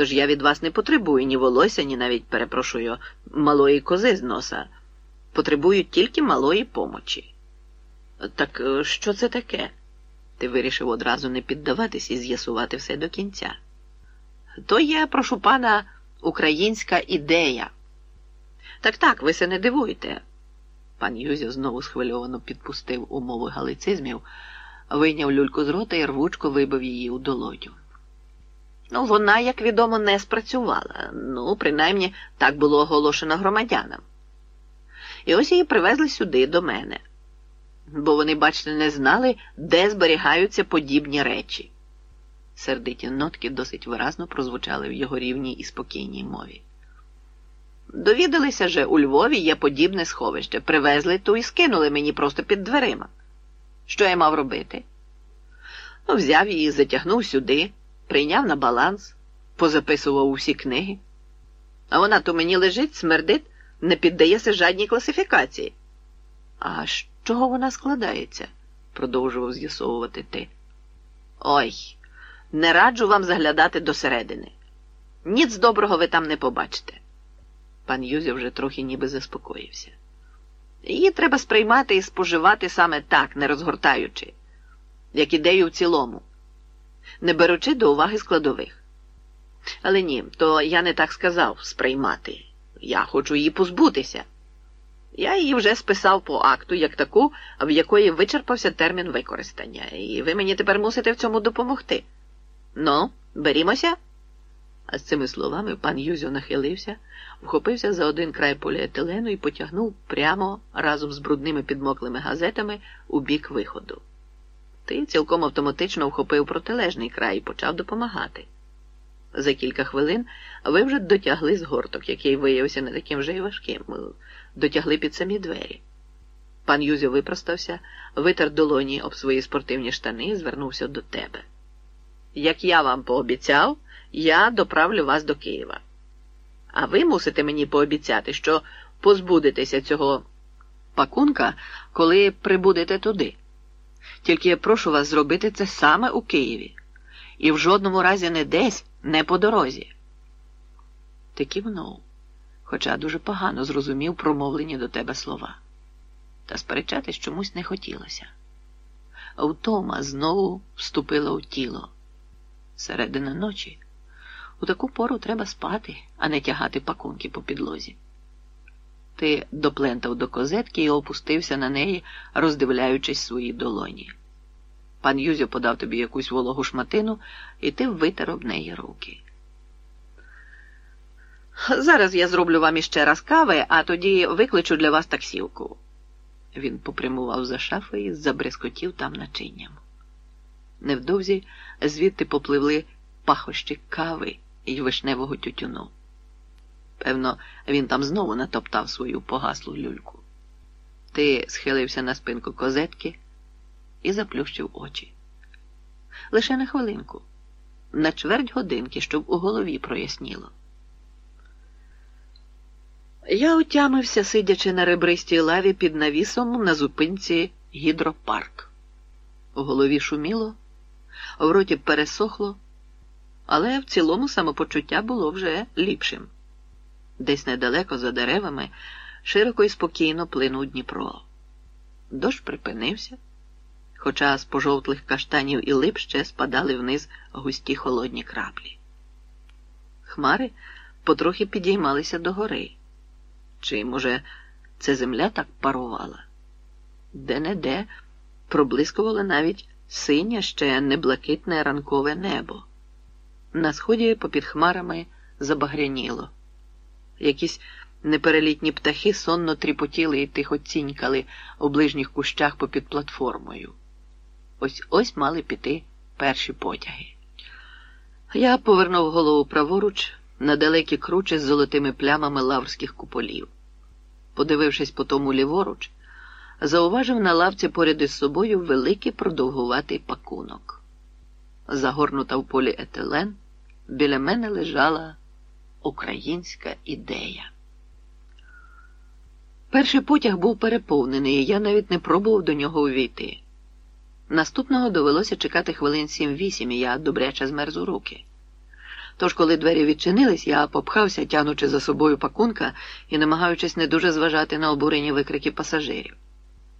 Тож я від вас не потребую ні волосся, ні навіть перепрошую малої кози з носа. Потребую тільки малої помочі. Так е, що це таке? Ти вирішив одразу не піддаватись і з'ясувати все до кінця. То є, прошу пана, українська ідея. Так так, ви се не дивуйте. Пан Юзя знову схвильовано підпустив умови галицизмів, вийняв люльку з рота і рвучко вибив її у долоню. Ну, вона, як відомо, не спрацювала. Ну, принаймні, так було оголошено громадянам. І ось її привезли сюди до мене, бо вони, бачите, не знали, де зберігаються подібні речі. Сердиті нотки досить виразно прозвучали в його рівній і спокійній мові. Довідалися же, у Львові є подібне сховище. Привезли ту і скинули мені просто під дверима. Що я мав робити? Ну, взяв її, затягнув сюди, прийняв на баланс, позаписував усі книги. А вона то мені лежить, смердить, не піддається жадній класифікації. А з чого вона складається? продовжував з'ясовувати ти. Ой, не раджу вам заглядати досередини. Ніц доброго ви там не побачите. Пан Юзя вже трохи ніби заспокоївся. Її треба сприймати і споживати саме так, не розгортаючи, як ідею в цілому, не беручи до уваги складових. Але ні, то я не так сказав сприймати. Я хочу її позбутися. Я її вже списав по акту як таку, в якої вичерпався термін використання, і ви мені тепер мусите в цьому допомогти. Ну, берімося. А з цими словами пан Юзьо нахилився, вхопився за один край поліетилену і потягнув прямо разом з брудними підмоклими газетами у бік виходу. Ти цілком автоматично вхопив протилежний край і почав допомагати. За кілька хвилин ви вже дотягли згорток, який виявився не таким вже й важким, дотягли під самі двері. Пан Юзьо випростався, витер долоні об свої спортивні штани і звернувся до тебе. Як я вам пообіцяв, я доправлю вас до Києва. А ви мусите мені пообіцяти, що позбудетеся цього пакунка, коли прибудете туди. Тільки я прошу вас зробити це саме у Києві, і в жодному разі не десь, не по дорозі. Ти кивнув, хоча дуже погано зрозумів промовлені до тебе слова. Та сперечатись чомусь не хотілося. Втома знову вступила у тіло. Середина ночі. У таку пору треба спати, а не тягати пакунки по підлозі. Ти доплентав до козетки і опустився на неї, роздивляючись свої долоні. Пан Юзьо подав тобі якусь вологу шматину, і ти витер об неї руки. Зараз я зроблю вам іще раз кави, а тоді викличу для вас таксівку. Він попрямував за шафи і забрескотів там начинням. Невдовзі звідти попливли пахощі кави і вишневого тютюну. Певно, він там знову натоптав свою погаслу люльку. Ти схилився на спинку козетки і заплющив очі. Лише на хвилинку, на чверть годинки, щоб у голові проясніло. Я отямився, сидячи на ребристій лаві під навісом на зупинці гідропарк. У голові шуміло, в роті пересохло, але в цілому самопочуття було вже ліпшим. Десь недалеко за деревами широко і спокійно плинув Дніпро. Дощ припинився, хоча з пожовтлих каштанів і лип ще спадали вниз густі холодні краплі. Хмари потрохи підіймалися догори. Чи, може, це земля так парувала? Де-не-де проблискувало навіть синє ще неблакитне ранкове небо. На сході попід хмарами забагряніло. Якісь неперелітні птахи сонно тріпотіли і тихо цінькали у ближніх кущах попід платформою. Ось ось мали піти перші потяги. Я повернув голову праворуч на далекі кручі з золотими плямами лаврських куполів. Подивившись по тому ліворуч, зауважив на лавці поряд із собою великий продовгуватий пакунок. Загорнута в полі етилен, біля мене лежала українська ідея. Перший потяг був переповнений, і я навіть не пробував до нього увійти. Наступного довелося чекати хвилин сім-вісім, і я добряче змерз у руки. Тож, коли двері відчинились, я попхався, тянучи за собою пакунка і намагаючись не дуже зважати на обурені викрики пасажирів.